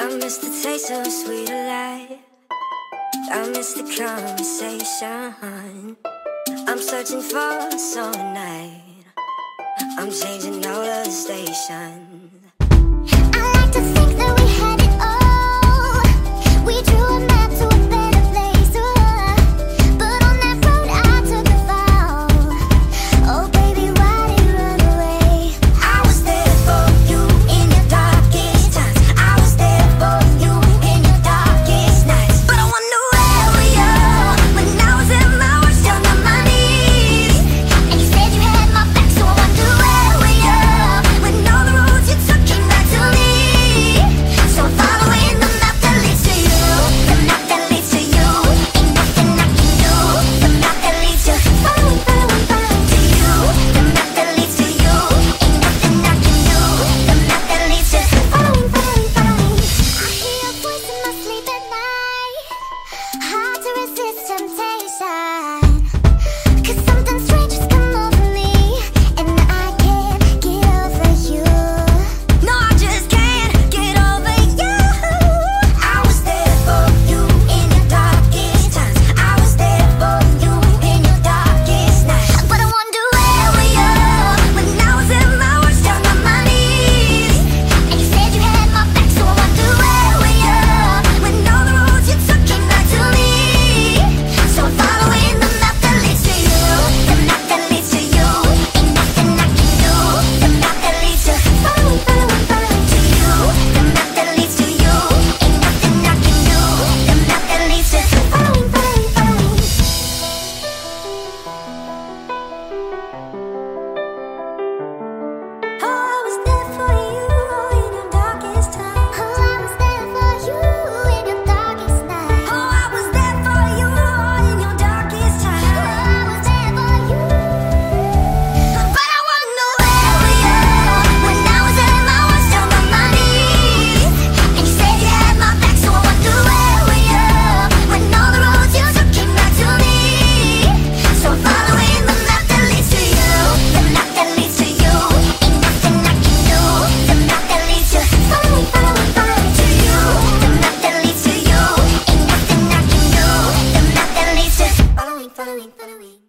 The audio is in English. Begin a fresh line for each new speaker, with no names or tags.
I miss the taste of sweet life. I miss the conversation. I'm searching for a night. I'm changing all of the stations.